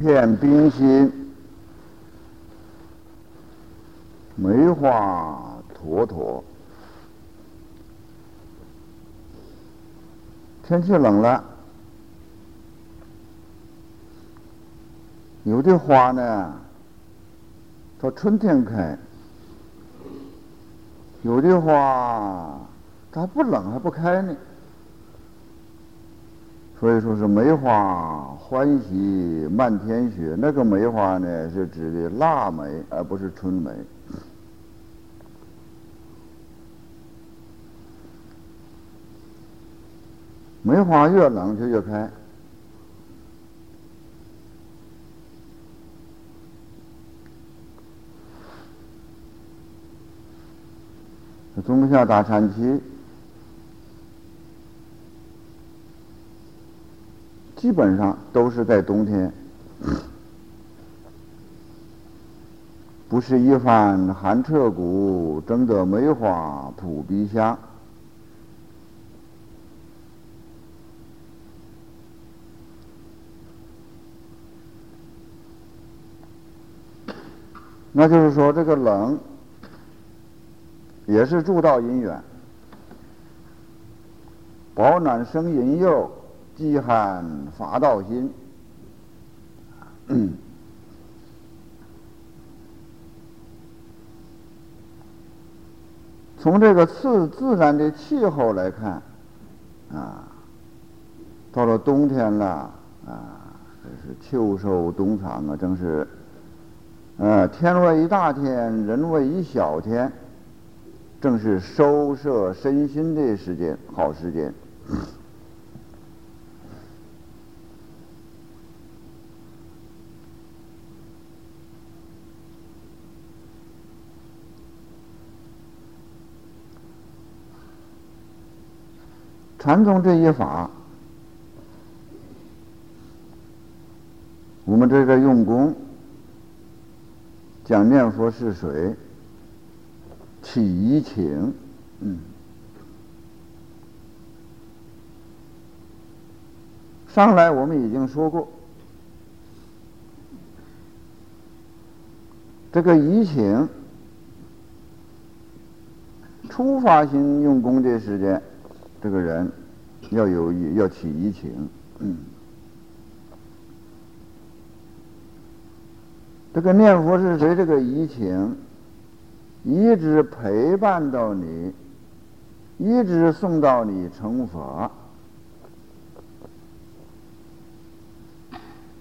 片冰心，梅花坨坨。天气冷了，有的花呢，到春天开；有的花它不冷还不开呢。所以说是梅花欢喜漫天雪，那个梅花呢是指的腊梅，而不是春梅。梅花越冷就越开，冬夏大产期。基本上都是在冬天，不是一番寒彻骨，争得梅花扑鼻香。那就是说，这个冷也是助道因缘，保暖生淫幼。饥寒发道心，从这个自自然的气候来看，啊，到了冬天了，啊，这是秋收冬藏啊，正是，呃，天为一大天，人为一小天，正是收摄身心的时间，好时间。禅宗这一法，我们这个用功讲念佛是水，起疑情，嗯，上来我们已经说过，这个疑情，初发心用功的时间。这个人要有要起移情，嗯，这个念佛是谁？这个移情一直陪伴到你，一直送到你成佛。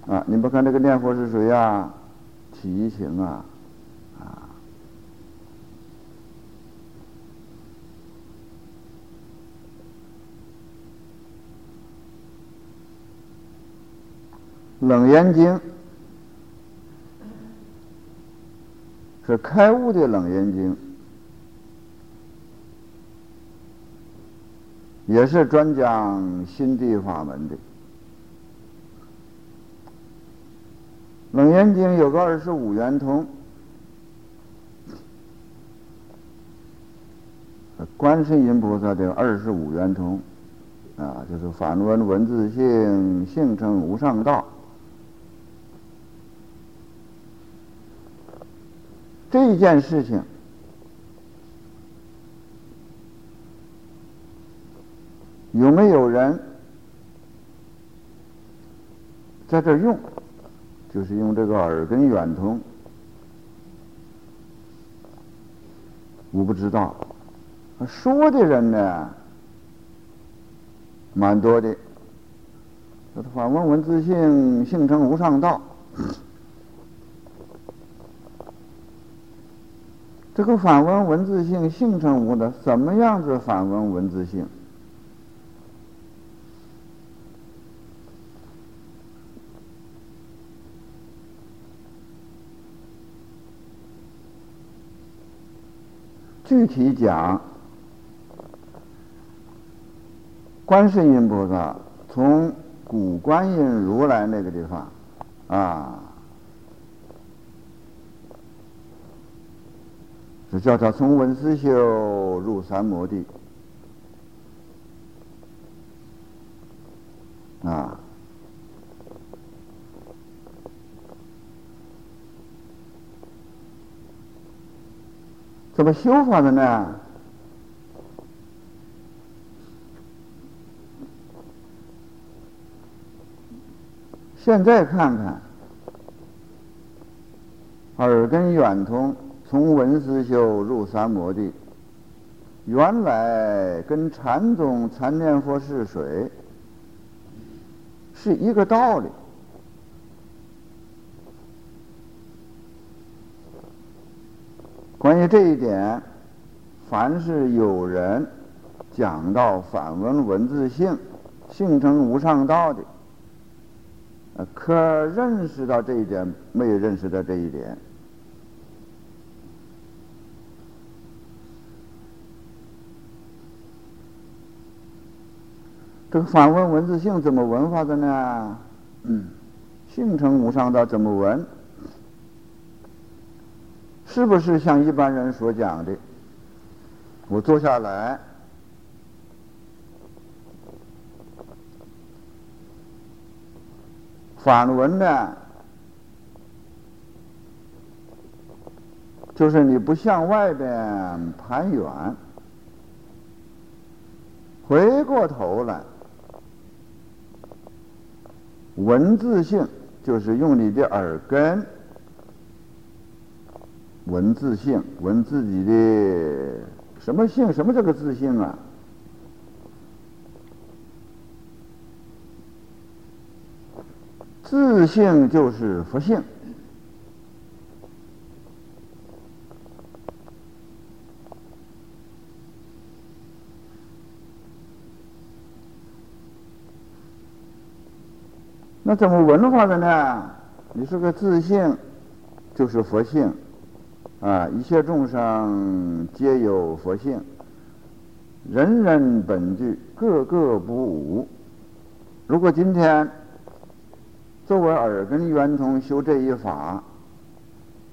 啊，你不看这个念佛是谁呀？起移情啊。冷严经是开悟的冷严经，也是专讲心地法门的。冷严经有个二十五圆通，观世音菩萨的二十五圆通，啊，就是反闻文字性，性称无上道。这件事情有没有人在这用？就是用这个耳根远通，我不知道。说的人呢，蛮多的。反问文字性，性称无上道。这个反问文字性性成无的，什么样子反问文字性？具体讲，观世音菩萨从古观音如来那个地方啊。只叫他从文思修入三摩地。啊。怎么修法的呢？现在看看耳根远通。从文思修入三摩地，原来跟禅宗禅念佛是水是一个道理。关于这一点，凡是有人讲到反文文字性、性成无上道的，可认识到这一点，没有认识到这一点。这个反问文字性怎么文法的呢？嗯，性成无上道怎么文？是不是像一般人所讲的？我坐下来，反文呢，就是你不向外边盘远，回过头来，文字性就是用你的耳根。文字性，文自己的什么性？什么这个自信啊？自信就是佛性。那怎么文化的呢？你是个自性，就是佛性。啊！一切众生皆有佛性，人人本具，个个不无。如果今天作为耳根圆通修这一法，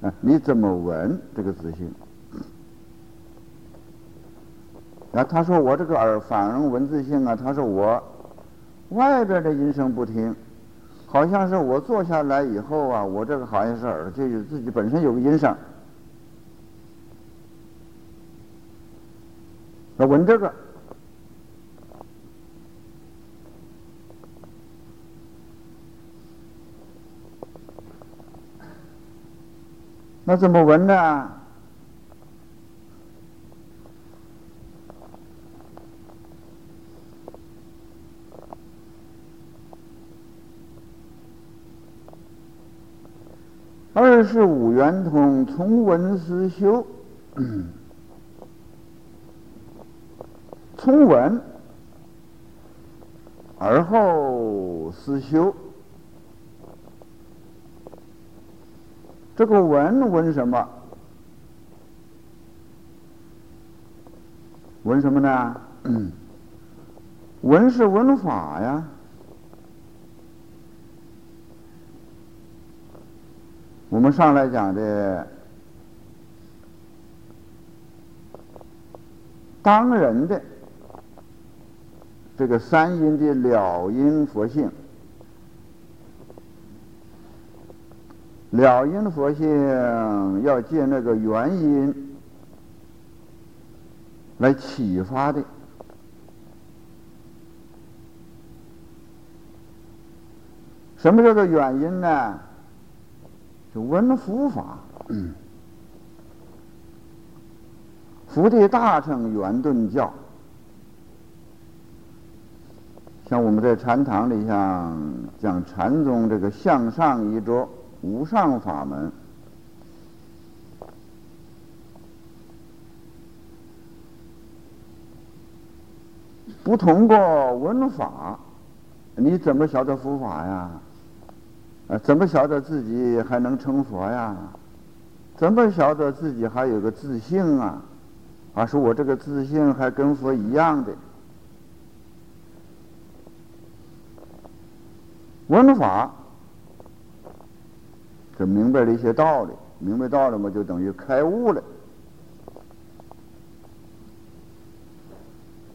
啊，你怎么闻这个自性？啊，他说我这个耳反而闻自性啊，他说我外边的音声不听，好像是我坐下来以后啊，我这个好像是耳就有自己本身有个音声。要闻这个，那怎么闻呢？二是五圆通，从文思修。从文而后思修，这个文文什么？文什么呢？文是文法呀。我们上来讲的当人的。这个三因的了因佛性，了因佛性要借那个原因来启发的。什么叫做原因呢？就闻佛法，佛的大乘圆顿教。像我们在禅堂里，像讲禅宗这个向上一着无上法门，不通过文法，你怎么晓得佛法呀？啊，怎么晓得自己还能成佛呀？怎么晓得自己还有个自信啊？啊，说我这个自信还跟佛一样的。闻法，就明白了一些道理，明白道理嘛，就等于开悟了。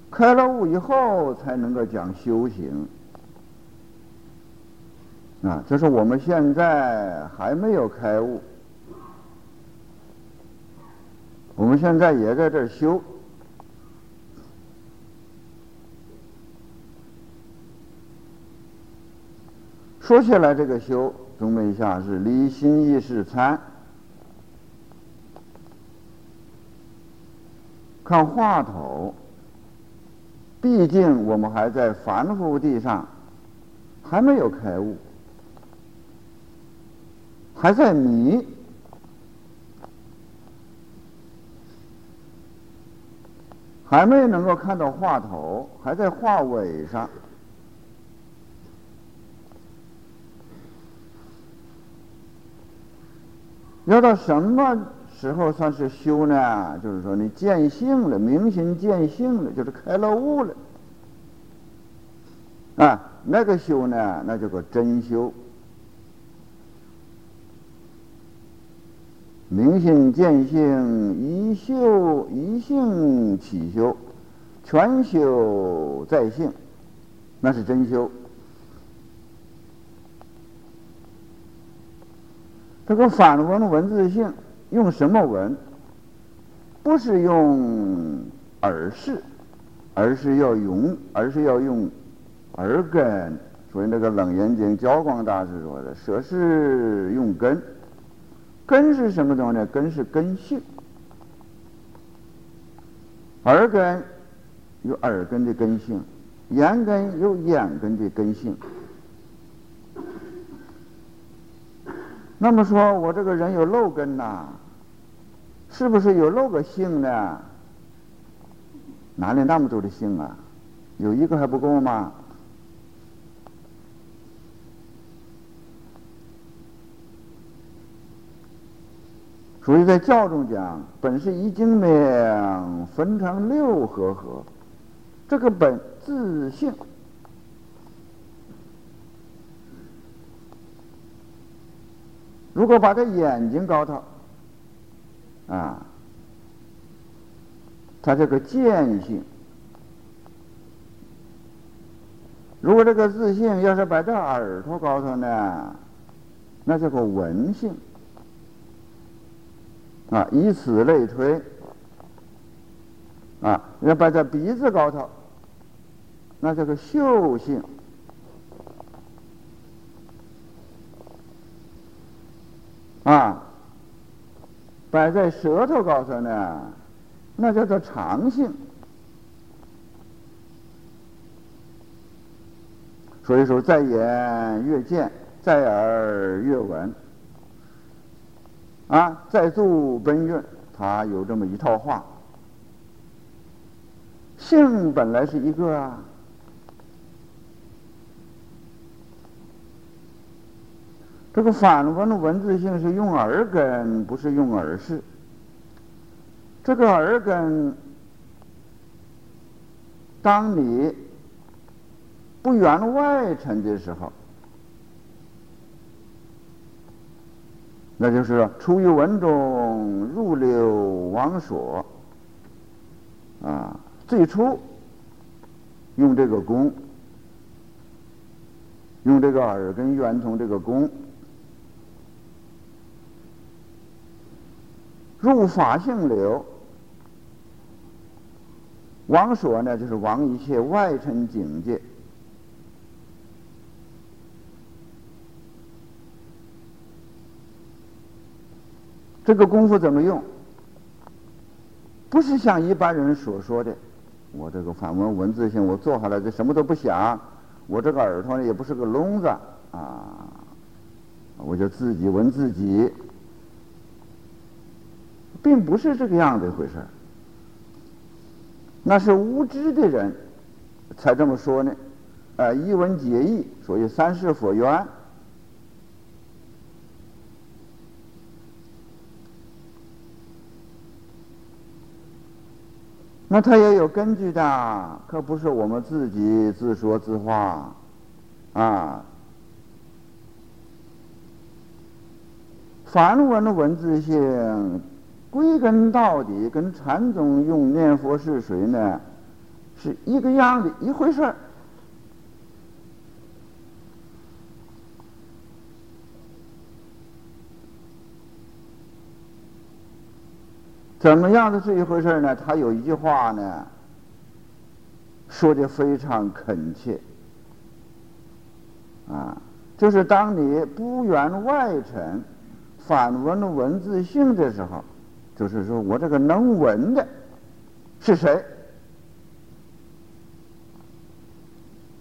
开了悟以后，才能够讲修行。啊，这是我们现在还没有开悟，我们现在也在这儿修。说起来，这个修，中门下是离心意识参，看话头。毕竟我们还在凡夫地上，还没有开悟，还在迷，还没能够看到话头，还在话尾上。要到什么时候算是修呢？就是说你见性了，明心见性了，就是开了悟了。啊，那个修呢，那叫做真修。明心见性，一修一性起修，全修在性，那是真修。这个反文文字性用什么文？不是用耳识，而是要用，而是要用耳根。所以那个《楞严经》教光大师说的：“舍是用根，根是什么东西呢？根是根性。耳根有耳根的根性，眼根有眼根的根性。”那么说，我这个人有漏根呐，是不是有漏个性呢？哪里那么多的性啊？有一个还不够吗？所以在教中讲，本是一经明，分成六合合，这个本自性。如果把这眼睛高头，啊，它这个见性；如果这个自信要是摆在耳朵高头呢，那叫个闻性。啊，以此类推，啊，要摆在鼻子高头，那叫做嗅性。啊，摆在舌头高头呢，那叫做长性。所以说，在眼越见，在耳越闻。啊，在足奔运，他有这么一套话。性本来是一个。这个反文的文字性是用耳根，不是用耳饰。这个耳根，当你不圆外尘的时候，那就是出于文中，入流王所。啊，最初用这个弓，用这个耳根圆通这个弓。入法性流，王所呢，就是王一切外尘境界。这个功夫怎么用？不是像一般人所说的，我这个反文文字性，我坐下来就什么都不想，我这个耳朵也不是个聋子啊，我就自己闻自己。并不是这个样子一回事那是无知的人才这么说呢。啊，一文解义，所以三世佛缘。那他也有根据的，可不是我们自己自说自话啊。梵文的文字性。归根到底，跟禅宗用念佛是谁呢？是一个样的一回事。怎么样的是一回事呢？他有一句话呢，说的非常恳切，啊，就是当你不缘外臣，反闻文字性的时候，就是说我这个能闻的是谁？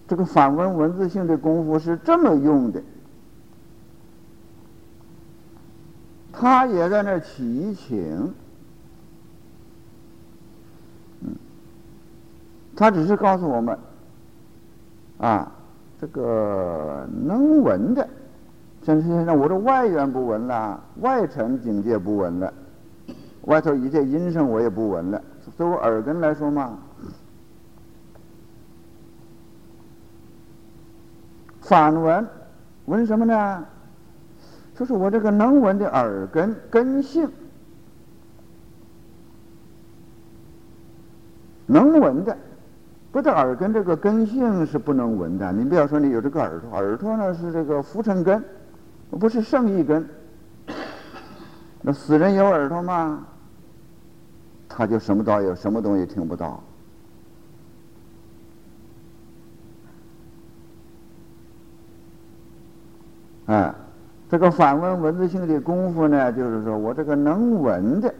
这个反闻文字性的功夫是这么用的，他也在那儿祈请，他只是告诉我们，啊，这个能闻的，像现在我的外缘不闻了，外层境界不闻了，外头一切音声我也不闻了，作为耳根来说嘛。反闻，闻什么呢？就是我这个能闻的耳根根性，能闻的，不的耳根这个根性是不能闻的。你不要说你有这个耳朵，耳朵呢是这个浮尘根，不是圣意根。那死人有耳朵吗？他就什么都有，什么东西听不到。哎，这个反问文字性的功夫呢，就是说我这个能闻的，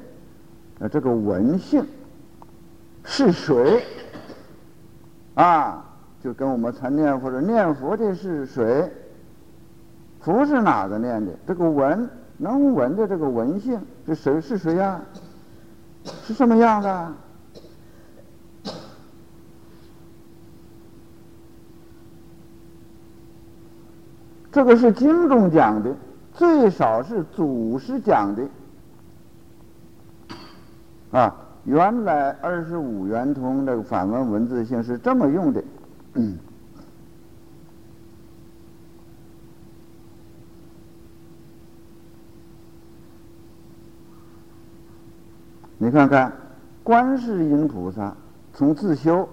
呃，这个闻性是谁？啊，就跟我们参念或者念佛的是谁？佛是哪个念的？这个闻能闻的这个闻性是谁？是谁呀？是什么样的？这个是经中讲的，最少是祖师讲的啊。原来二十五圆通这个反问文字性是这么用的。你看看，观世音菩萨从自修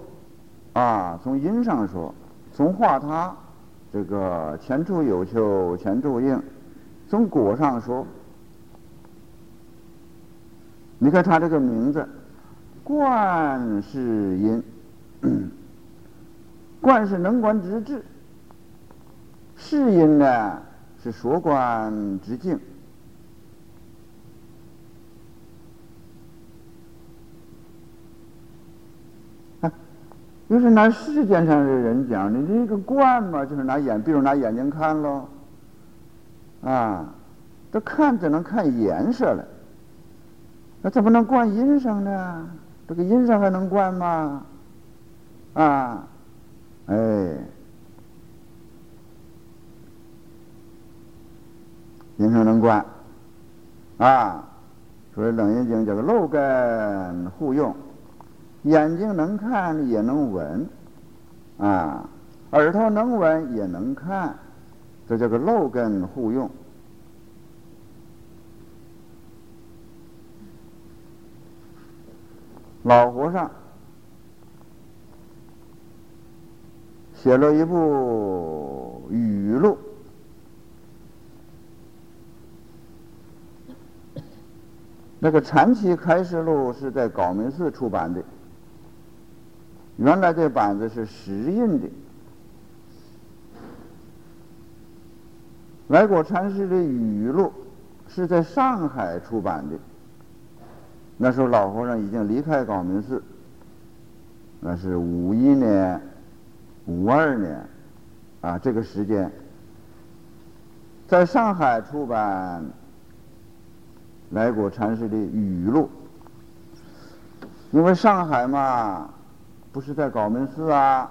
啊，从因上说，从化他。这个前处有求，前处应。从果上说，你看他这个名字，观世音，观是能观之智，世音呢是所观之境。就是拿世间上的人讲，你这个观嘛，就是拿眼，比如拿眼睛看喽，啊，这看只能看颜色了，那怎么能观音声呢？这个音上还能观吗？啊，哎，音上能观，啊，所以《楞严经》叫做漏根互用。眼睛能看也能闻，啊，耳朵能闻也能看，这叫做漏根互用。老和尚写了一部语录。那个《禅期开示录》是在高明寺出版的。原来这板子是石印的，来果禅师的语录是在上海出版的。那时候老和尚已经离开高明寺，那是五一年、五二年，啊，这个时间，在上海出版来果禅师的语录，因为上海嘛。不是在高明寺啊，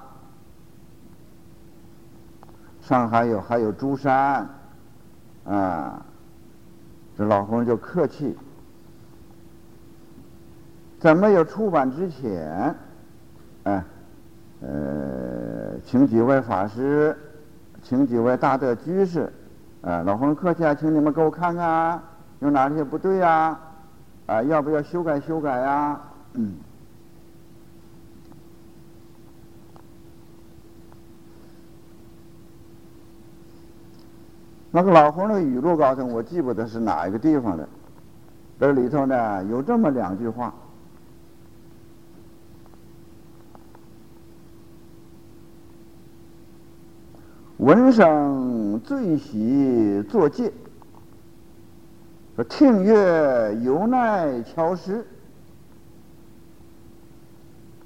上海有还有珠山，啊，这老和尚就客气，在没有出版之前，哎，呃，请几位法师，请几位大德居士，啊，老和尚客气啊，请你们给我看看，有哪些不对呀？啊，要不要修改修改呀？嗯。那个老和尚的语录告诉，我记不得是哪一个地方的，这里头呢有这么两句话：闻声最喜作戒，说听乐由耐敲诗。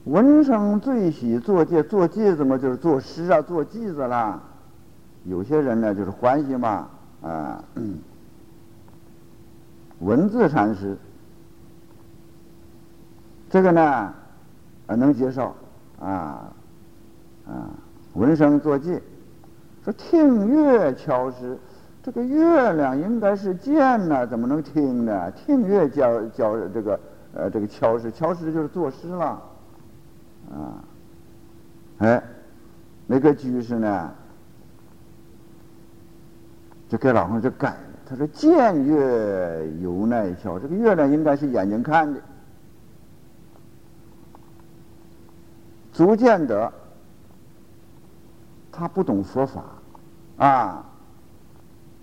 闻声最喜作戒，做戒子嘛就是作诗啊，做记子啦。有些人呢就是欢喜嘛，啊，文字禅师，这个呢啊能接受啊啊，闻声作戒，说听月敲诗，这个月亮应该是见呢，怎么能听呢？听月教教这个呃这个敲诗，敲诗就是作诗了。啊，哎，那个居士呢，就给老和尚就改。他说：“见月犹耐敲，这个月亮应该是眼睛看的，足见得他不懂佛法啊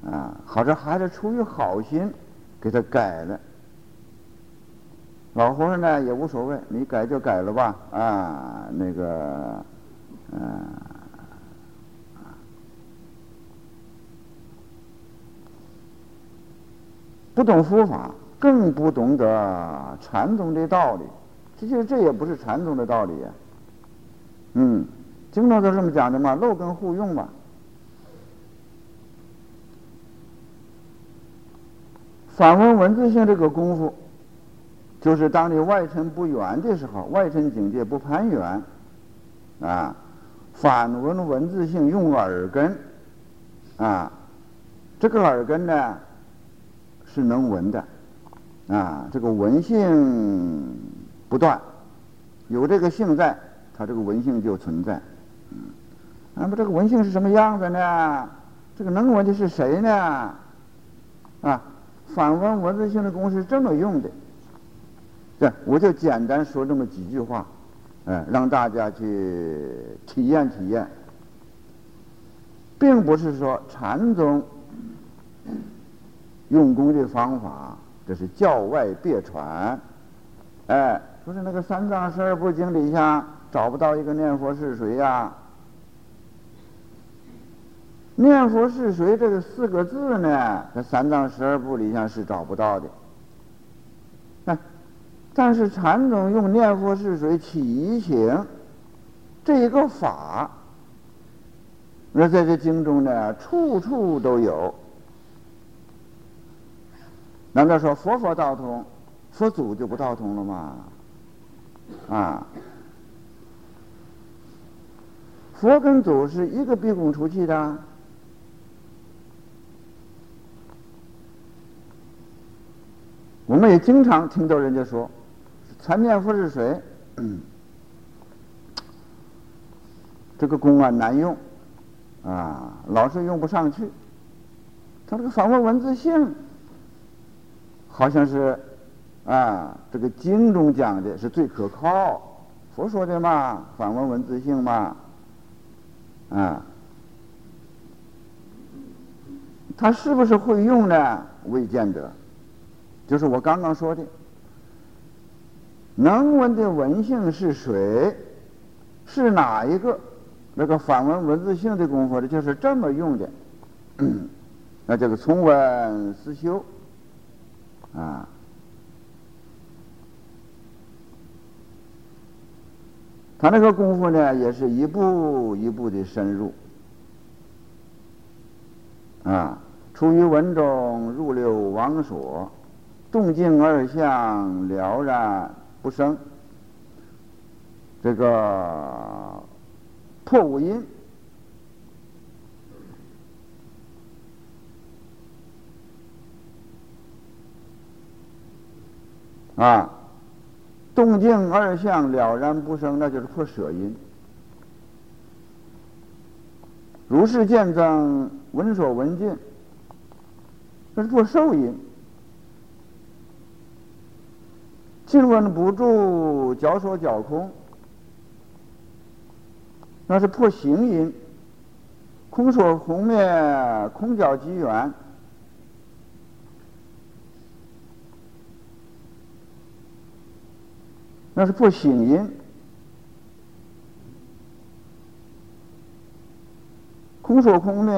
啊，好像还是出于好心给他改了。”老和尚呢也无所谓，你改就改了吧，啊，那个，嗯，不懂佛法，更不懂得禅宗的道理，其实这也不是禅宗的道理呀。嗯，经常都这么讲的嘛，漏根互用嘛。反问文字性这个功夫。就是当你外尘不圆的时候，外尘境界不攀缘，啊，反闻文字性用耳根，啊，这个耳根呢是能闻的，啊，这个闻性不断，有这个性在，它这个闻性就存在，那么这个文性是什么样子呢？这个能文的是谁呢？啊，反问文字性的功是这么用的。对，我就简单说这么几句话，嗯，让大家去体验体验，并不是说禅宗用功的方法，这是教外别传，哎，说是那个三藏十二部经里下找不到一个念佛是谁呀？念佛是谁这个四个字呢？在三藏十二部里下是找不到的。但是禅宗用念佛是谁起疑情这一个法，那在这经中呢，处处都有。难道说佛佛道通，佛祖就不道通了吗？啊，佛跟祖是一个闭孔出气的。我们也经常听到人家说。禅念佛是谁？这个公案难用啊，老是用不上去。他这个访问文字性，好像是啊，这个经中讲的是最可靠。佛说的嘛，访问文字性嘛，啊，他是不是会用呢？未见得。就是我刚刚说的。能文的文性是谁？是哪一个？那个反文文字性的功夫呢？就是这么用的。那这个从文思修啊，他那个功夫呢，也是一步一步的深入啊，出于文中入流王所，动静二相了然。不生这个破五音啊，动静二相了然不生，那就是破舍音。如是见证，闻所闻尽，这是破受音。静闻不住，脚所脚空，那是破行因；空所空灭，空脚机缘。那是破形音。空说空灭，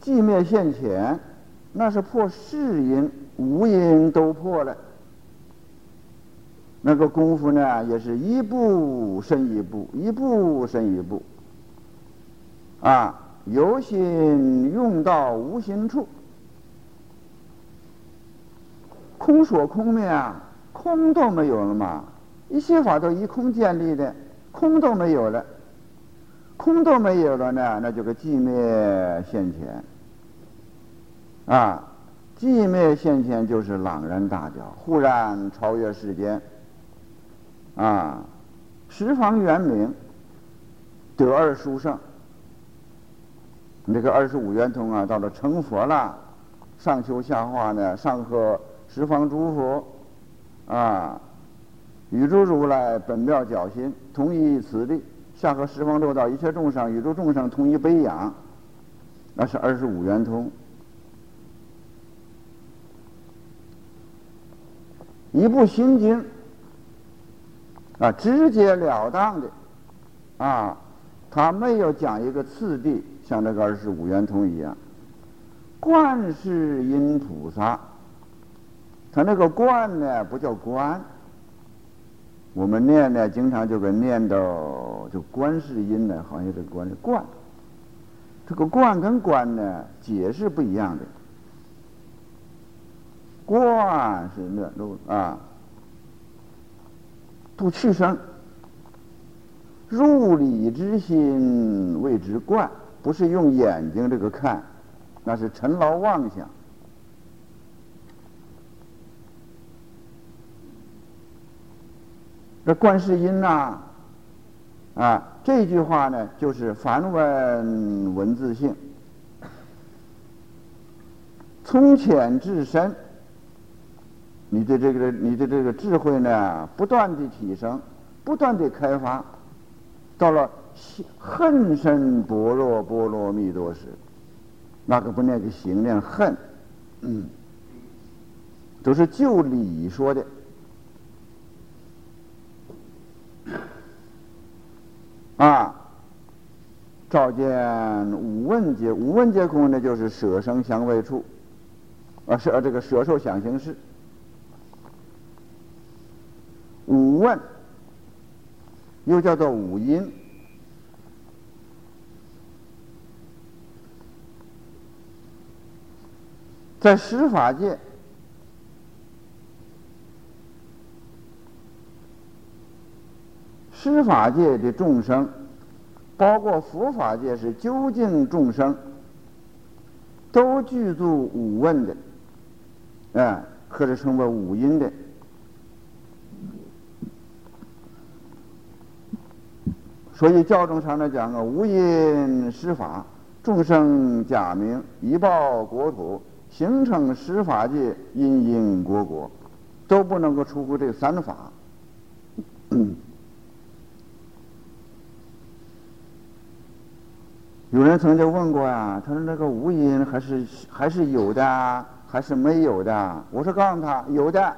寂灭现前，那是破世音、无音都破了。那个功夫呢，也是一步深一步，一步深一步。啊，有心用到无心处，空说空灭啊，空都没有了嘛，一切法都一空建立的，空都没有了。空都没有了呢，那就个寂灭现前。啊，寂灭现前就是朗然大觉，忽然超越世间。啊，十方圆明，得二殊胜。这个二十五圆通啊，到了成佛了，上求下化呢，上合十方诸佛，啊，宇宙如来本妙脚心，同一此地。下合十方六道一切众生，宇宙众生同一悲养，那是二十五圆通，一部心经啊，直截了当的啊，他没有讲一个次第，像那个二十五圆通一样。观世音菩萨，他那个观呢，不叫观。我们念呢，经常就给念到就观世音呢，好像这个观是观，这个观跟观呢解释不一样的。观是那都啊，不去声，入理之心谓之观，不是用眼睛这个看，那是尘劳妄想。这观世音呐，啊，这句话呢，就是梵文文字性，从浅至深，你的这个你的这个智慧呢，不断的提升，不断的开发，到了恨深般若波罗蜜多时，那个不念个行念恨，嗯，都是就理说的。啊，照见五问界，五问界空呢，就是舍生相位处，啊，舍这个舍受想行识。五问又叫做五音，在十法界。施法界的众生，包括佛法界是究竟众生，都具足五问的，啊，或者称为五音的。所以教中常常讲啊，无因施法，众生假名，以报国土，形成施法界，因因果果，都不能够出乎这三法。有人曾经问过呀，他说那个无因还是还是有的，还是没有的？我说告诉他有的。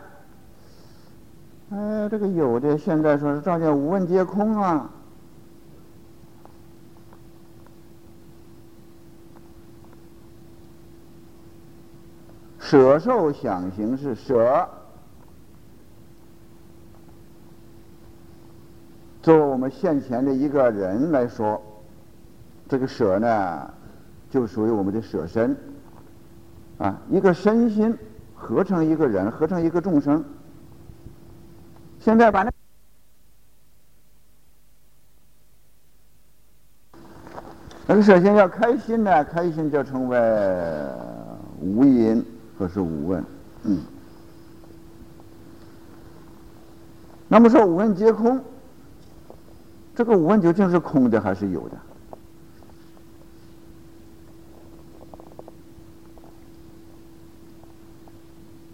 哎，这个有的现在说是照见无问皆空啊，舍受想行识舍，作为我们现前的一个人来说。这个舍呢，就属于我们的舍身，啊，一个身心合成一个人，合成一个众生。现在把那那个舍心要开心呢，开心就成为无因或是五问，嗯。那么说五问皆空，这个五问究竟是空的还是有的？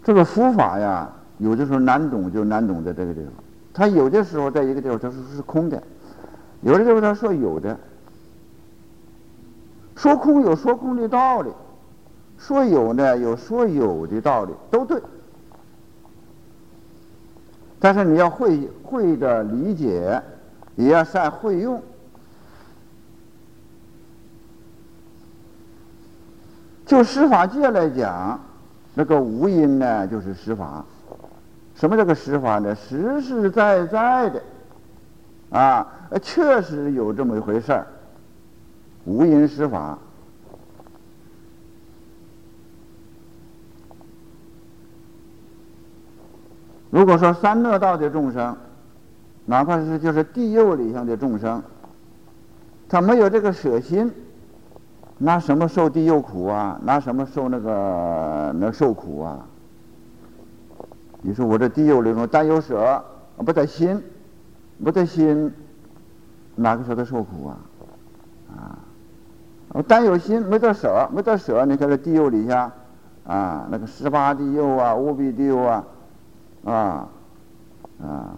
这个佛法呀，有的时候难懂，就难懂在这个地方。它有的时候在一个地方它说是空的，有的地方它说有的。说空有说空的道理，说有呢有说有的道理，都对。但是你要会会的理解，也要善会用。就施法界来讲，那个无因呢，就是施法。什么叫个施法呢？实实在在的，啊，确实有这么一回事儿。无因施法。如果说三恶道的众生，哪怕是就是地狱里上的众生，他没有这个舍心，拿什么受地狱苦啊？拿什么受那个那受苦啊？你说我这地狱里头但有舍，不得心，不得心，哪个舍得受苦啊？啊，我但有心，没得舍，没得舍，你看这地狱里下，啊，那个十八地狱啊，五比地狱啊。啊，啊！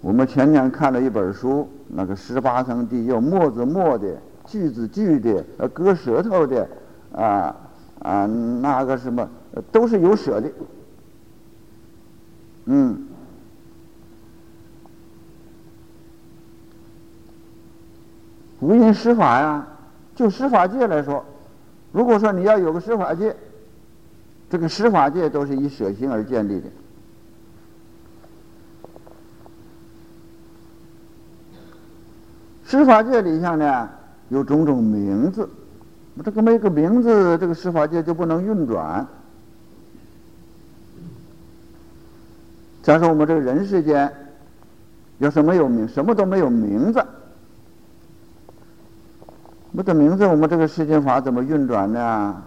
我们前年看了一本书，那个十八层地狱，墨子墨的，锯子锯的，割舌头的，啊啊，那个什么，都是有舍的。嗯，无因施法呀，就施法界来说，如果说你要有个施法界，这个施法界都是以舍心而建立的。施法界里向呢有种种名字，这个没个名字，这个施法界就不能运转。假说我们这个人世间，要是没有名，什么都没有名字，没得名字，我们这个世间法怎么运转呢？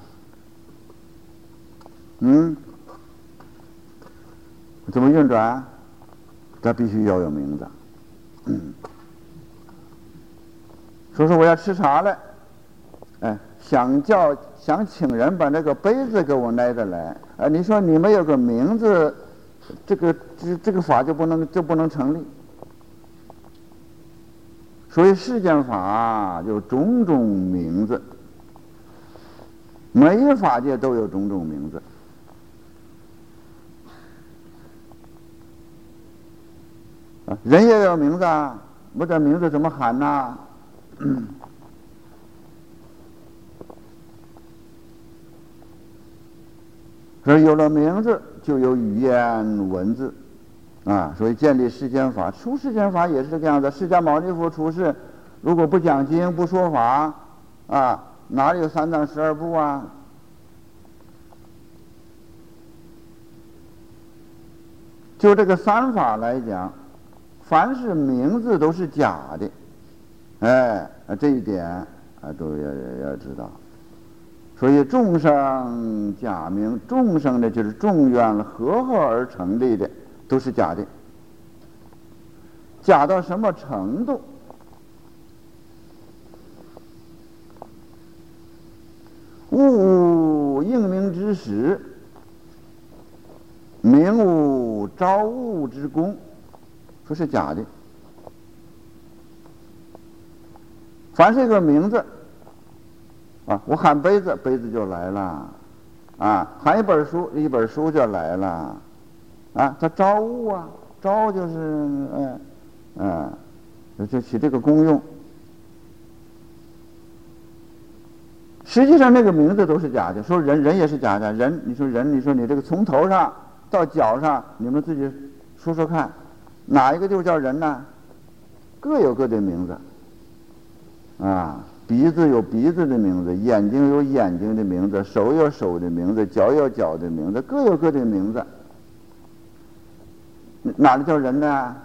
嗯，怎么运转？它必须要有名字。嗯。说说我要吃茶了，哎，想叫想请人把那个杯子给我拿着来，哎，你说你没有个名字，这个这这个法就不能就不能成立。所以世间法有种种名字，每一法界都有种种名字。啊，人也有名字啊，没得名字怎么喊呢？嗯，说有了名字，就有语言文字，啊，所以建立世间法，出世间法也是这个样子。释迦牟尼佛出世，如果不讲经不说法，啊，哪里有三藏十二部啊？就这个三法来讲，凡是名字都是假的。哎，这一点啊都要要要知道。所以众生假名，众生呢就是众缘合合而成立的，都是假的。假到什么程度？物应名之时，名无招物之功，说是假的。凡是一个名字，啊，我喊杯子，杯子就来了，啊，喊一本书，一本书就来了，啊，它招物啊，招就是，嗯，嗯，就起这个功用。实际上那个名字都是假的，说人人也是假的，人，你说人，你说你这个从头上到脚上，你们自己说说看，哪一个就叫人呢？各有各的名字。啊，鼻子有鼻子的名字，眼睛有眼睛的名字，手有手的名字，脚有脚的名字，各有各的名字。哪里叫人呢？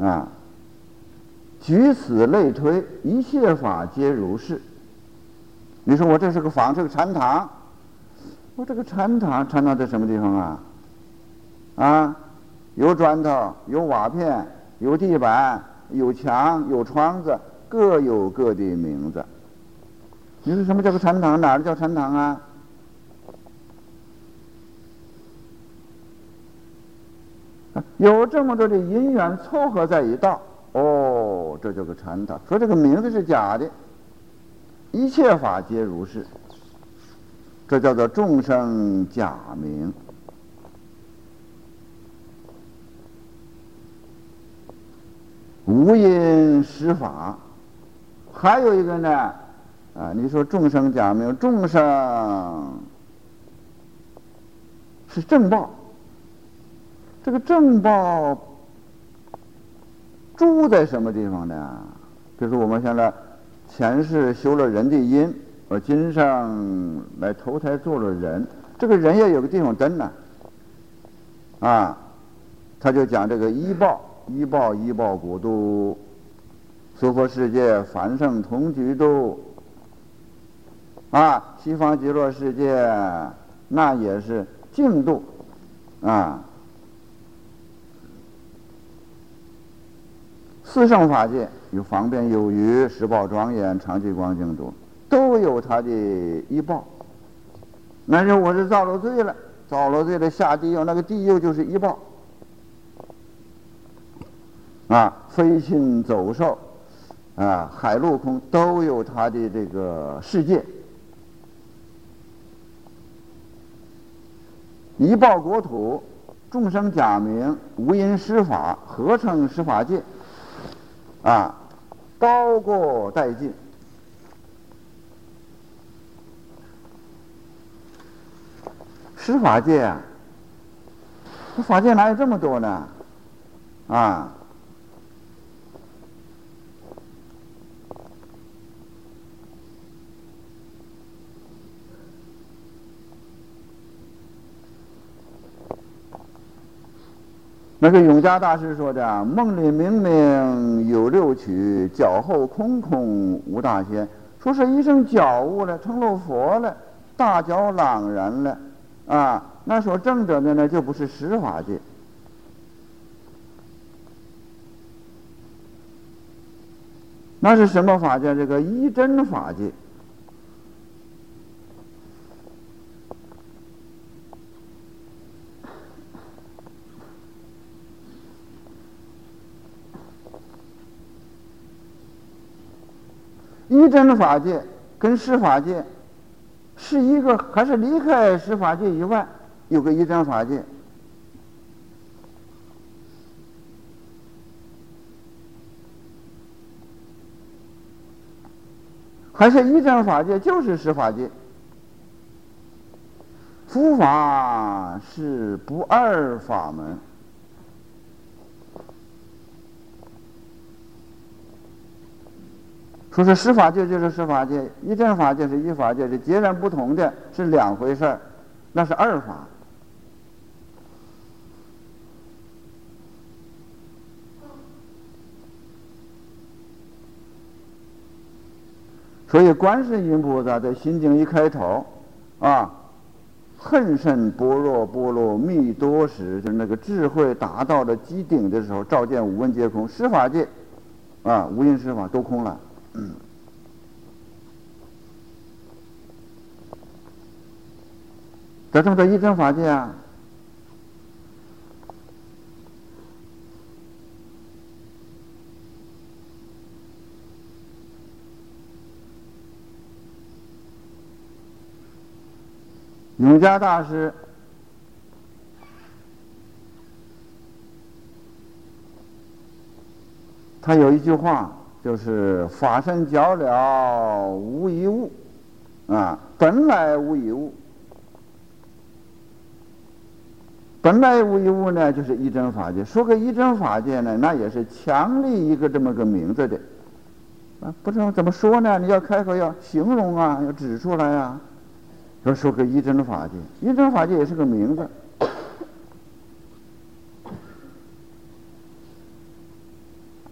啊，举此类推，一切法皆如是。你说我这是个房，是个禅堂，我这个禅堂，禅堂在什么地方啊？啊，有砖头，有瓦片，有地板。有墙有窗子，各有各的名字。你说什么叫个禅堂？哪儿叫禅堂啊？有这么多的因缘凑合在一道，哦，这叫个禅堂。说这个名字是假的，一切法皆如是。这叫做众生假名。无因施法。还有一个呢，啊，你说众生假名，众生是正报，这个正报住在什么地方呢？就是我们现在前世修了人的因，而今生来投胎做了人，这个人要有个地方登呢，啊，他就讲这个医报，医报，医报国度。娑婆世界凡圣同居都啊，西方极乐世界那也是净度啊，四圣法界有方便有余、十报庄严、常寂光净土，都有他的一报。那是我是造了罪了，造了罪了下地狱，那个地狱就是一报啊，飞禽走兽。啊，海陆空都有它的这个世界。一报国土，众生假名，无因施法，合成施法界。啊，高过殆尽。施法界啊，这法界哪有这么多呢？啊。那个永嘉大师说的：“梦里明明有六曲，脚后空空无大仙。”说是一声脚悟了，成了佛了，大脚朗然了，啊，那所证者的呢，就不是实法界，那是什么法界？这个一真法界。一真法界跟十法界是一个，还是离开十法界以外有个一真法界？还是一真法界就是十法界？佛法是不二法门。说是十法界就是十法界，一正法界是一法界，是截然不同的，是两回事儿，那是二法。所以观世音菩萨在心经一开头，啊，恨甚般若波罗蜜多时，就是那个智慧达到了极顶的时候，照见五蕴皆空，十法界，啊，无因十法都空了。嗯，这叫做一真法界啊。永嘉大师，他有一句话。就是法身教了无一物，啊，本来无一物，本来无一物呢，就是一真法界。说个一真法界呢，那也是强力一个这么个名字的，啊，不知道怎么说呢？你要开口要形容啊，要指出来啊，说说个一真法界，一真法界也是个名字，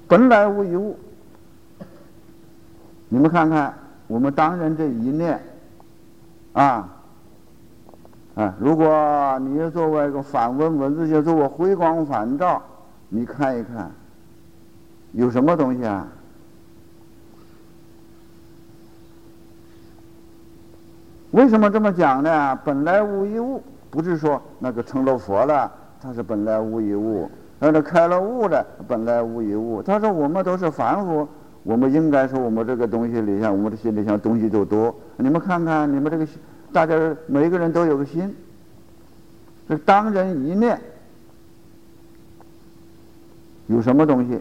本来无一物。你们看看，我们当人这一念，啊，啊，如果你作为一个反问文字就做个回光返照，你看一看，有什么东西啊？为什么这么讲呢？本来无一物，不是说那个成了佛了，他是本来无一物；那个开了悟了，本来无一物。他说我们都是凡夫。我们应该说我们这个东西里向，我们的心里向东西就多，你们看看你们这个，大家每个人都有个心，这当人一面。有什么东西？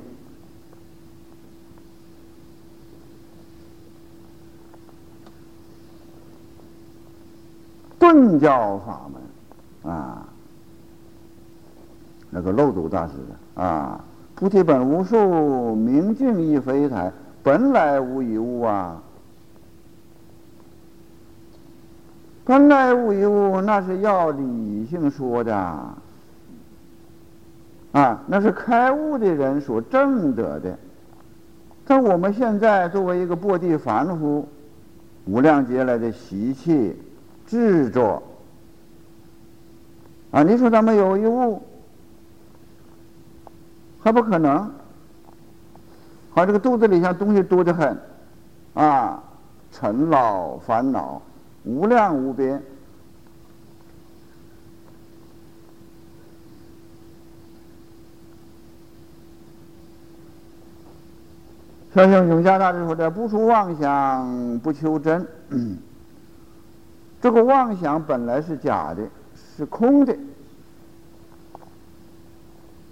顿教法门啊。那个漏斗大师啊。菩提本无树，明镜亦非台，本来无一物啊。本来无一物，那是要理性说的，啊，那是开悟的人所证得的。但我们现在作为一个薄地凡夫，无量劫来的习气执着，啊，你说咱们有一物，还不可能。好，这个肚子里像东西多得很，啊，尘劳烦恼。无量无边，像像永嘉大师说的：“不出妄想，不求真。”这个妄想本来是假的，是空的。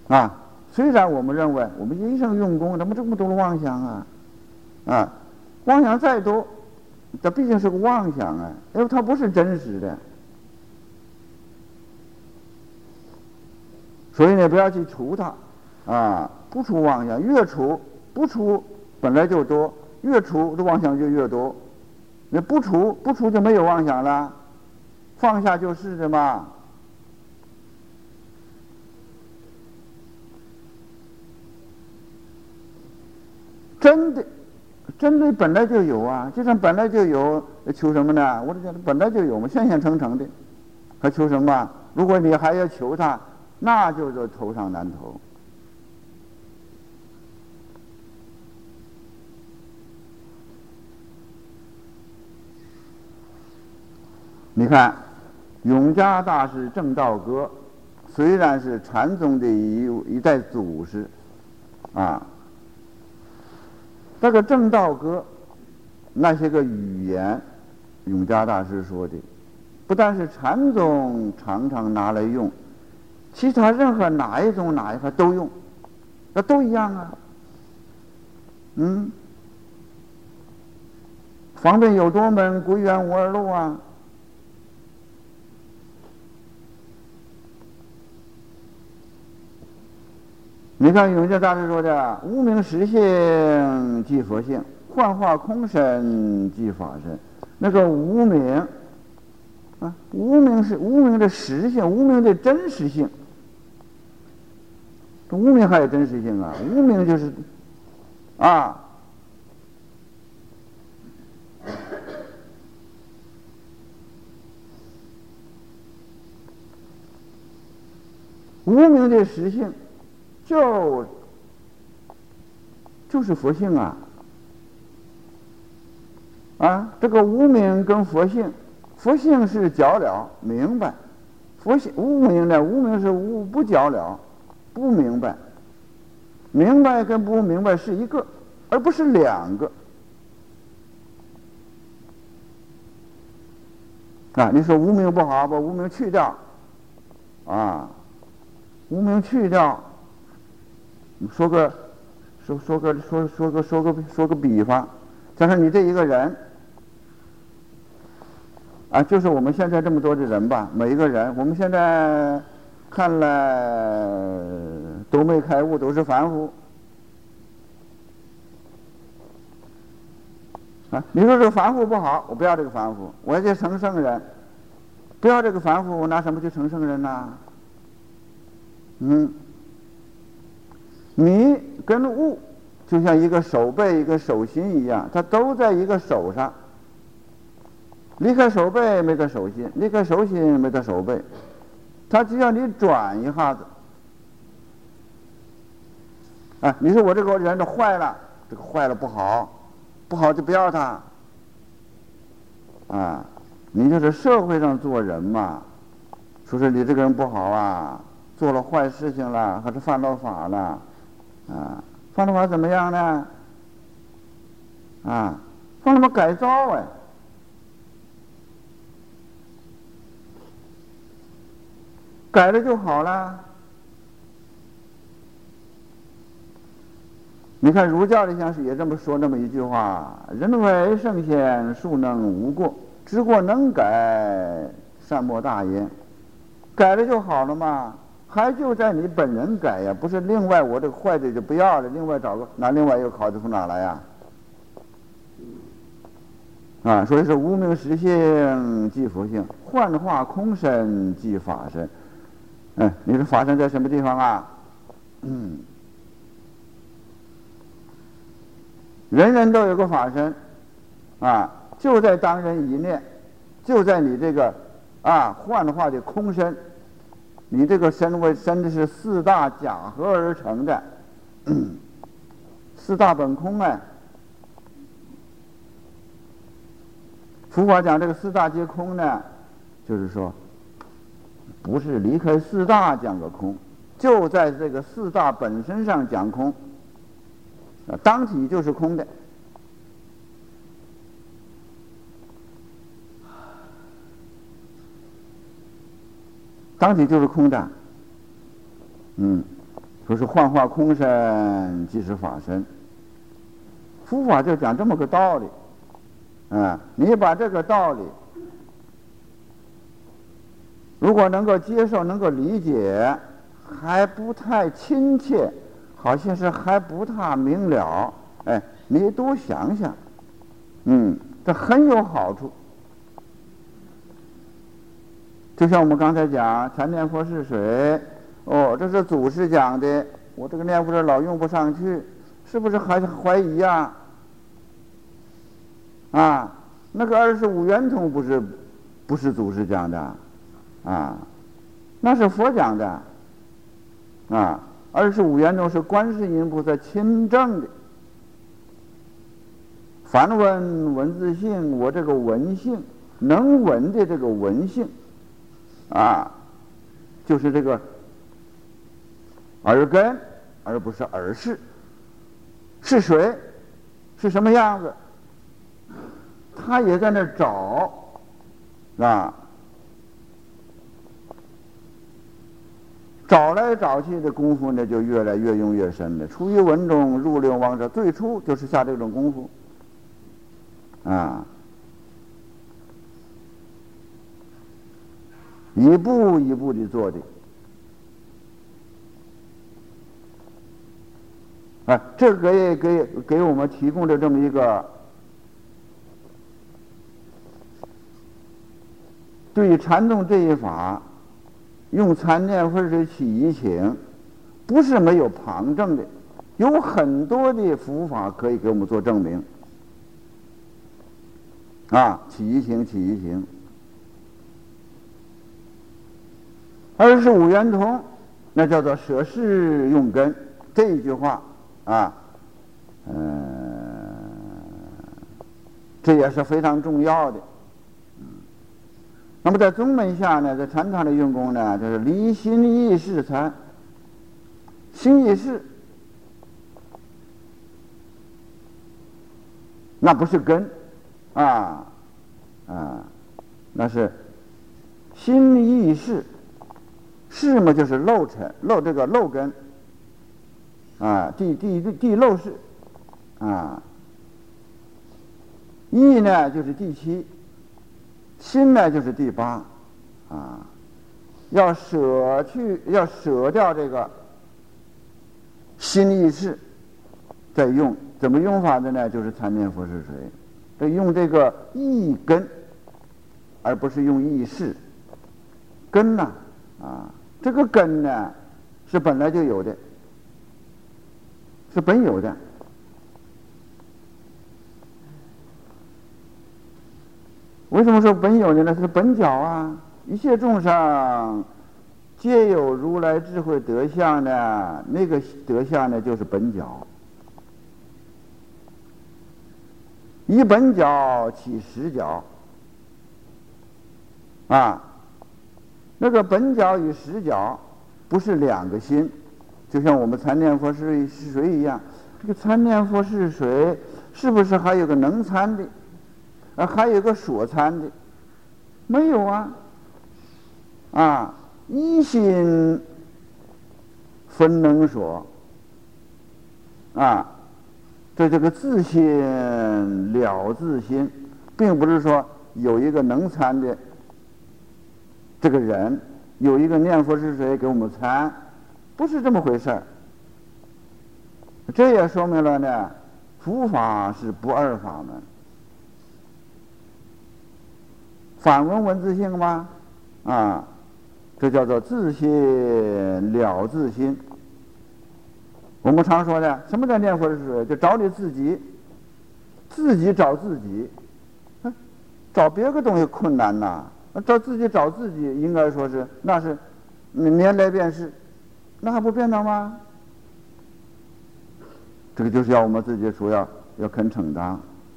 啊，虽然我们认为我们一生用功，怎么这么多的妄想啊？啊，妄想再多。这毕竟是个妄想啊，因为它不是真实的，所以呢，不要去除它，啊，不除妄想，越除不除本来就多，越除这妄想就越多，你不除不除就没有妄想了，放下就是的嘛，真的。真的本来就有啊，就算本来就有，求什么呢？我就讲，本来就有嘛，现现成成的，还求什么？如果你还要求他，那就是头上难头。你看，永嘉大师正道歌，虽然是禅宗的一一代祖师，啊。那个正道歌，那些个语言，永嘉大师说的，不但是禅宗常常拿来用，其他任何哪一种哪一块都用，那都一样啊。嗯，方便有多门，归元无二路啊。你看永嘉大师说的“无名实性即佛性，幻化空身即法身”，那个无名啊，无名是无名的实性，无名的真实性。这无名还有真实性啊？无名就是啊，无名的实性。就就是佛性啊，啊，这个无名跟佛性，佛性是觉了明白，佛性无名呢，无名是无不觉了，不明白，明白跟不明白是一个，而不是两个。啊，你说无名不好，把无名去掉，啊，无名去掉。说个，说说个说说个说个说个比方，假设你这一个人，啊，就是我们现在这么多的人吧，每一个人，我们现在看来都没开悟，都是凡夫。啊，你说这个凡夫不好，我不要这个凡夫，我要去成圣人。不要这个凡夫，我拿什么去成圣人呢？嗯。迷跟悟就像一个手背一个手心一样，它都在一个手上。离开手背没得手心，离开手心没得手背，它只要你转一下子，哎，你说我这个人都坏了，这个坏了不好，不好就不要他，啊，你就是社会上做人嘛，说是你这个人不好啊，做了坏事情了，还是犯了法了。啊，放的话怎么样呢？啊，放他妈改造哎，改了就好了。你看儒教里像是也这么说那么一句话：“人为圣贤，孰能无过？知过能改，善莫大焉。改了就好了嘛，还就在你本人改呀，不是另外我这个坏的就不要了，另外找个拿另外一个好的从哪来呀？啊，所以说无名实性即佛性，幻化空身即法身。嗯，你说法身在什么地方啊？嗯，人人都有个法身，啊，就在当人一念，就在你这个啊幻化的空身，你这个身为身的是四大假合而成的，四大本空啊。佛法讲这个四大皆空呢，就是说，不是离开四大讲个空，就在这个四大本身上讲空，啊，当体就是空的，当体就是空的，嗯，说是幻化空身即是法身，佛法就讲这么个道理。啊，你把这个道理，如果能够接受、能够理解，还不太亲切，好像是还不太明了。哎，你多想想，嗯，这很有好处。就像我们刚才讲禅念佛是水，哦，这是祖师讲的，我这个念佛是老用不上去，是不是还怀疑呀？啊，那个二十五圆通不是，不是祖师讲的，啊，那是佛讲的，啊，二十五圆通是观世音菩萨亲证的。梵文文字性，我这个文性能闻的这个文性，啊，就是这个耳根，而不是耳识，是谁？是什么样子？他也在那儿找，啊，找来找去的功夫呢，就越来越用越深了。出于文中入流王者，最初就是下这种功夫，啊，一步一步的做的，啊，这给给给我们提供了这么一个。对于禅宗这一法，用禅念或者起疑情，不是没有旁证的，有很多的佛法可以给我们做证明。啊，起疑情，起疑情。二十五圆通，那叫做舍事用根，这一句话啊，嗯，这也是非常重要的。那么在宗门下呢，在禅堂的用功呢，就是离心意识禅。心意识，那不是根，啊啊，那是心意识，是嘛就是漏尘漏这个漏根，啊地地地漏是，啊意呢就是第七。心呢，就是第八，啊，要舍去，要舍掉这个心意识，再用怎么用法的呢？就是参念佛是谁？得用这个意根，而不是用意识。根呐，啊，这个根呢，是本来就有的，是本有的。为什么说本有的呢？是本角啊！一切众生皆有如来智慧德相的，那个德相呢，就是本角。以本角起实角，啊，那个本角与实角不是两个心，就像我们参念佛是是谁一样。这个参念佛是谁？是不是还有个能参的？啊，还有个所参的，没有啊，啊，一心分能所，啊，这这个自心了自心，并不是说有一个能参的，这个人有一个念佛之水给我们参，不是这么回事儿。这也说明了呢，佛法是不二法门。反问文字性吗？啊，这叫做自心了自心。我们常说的，什么叫念佛之水？就找你自己，自己找自己。找别个东西困难呐，那找自己找自己，应该说是那是年来便是，那还不变道吗？这个就是要我们自己说要要肯承担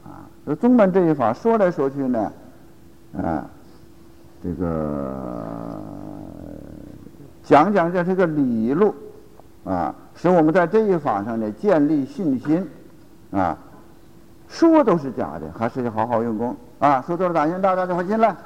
啊。这宗门这一法说来说去呢，啊，这个讲讲这是个理路啊，使我们在这一法上呢建立信心啊。说都是假的，还是要好好用功啊！说多了，感谢大家的发心了。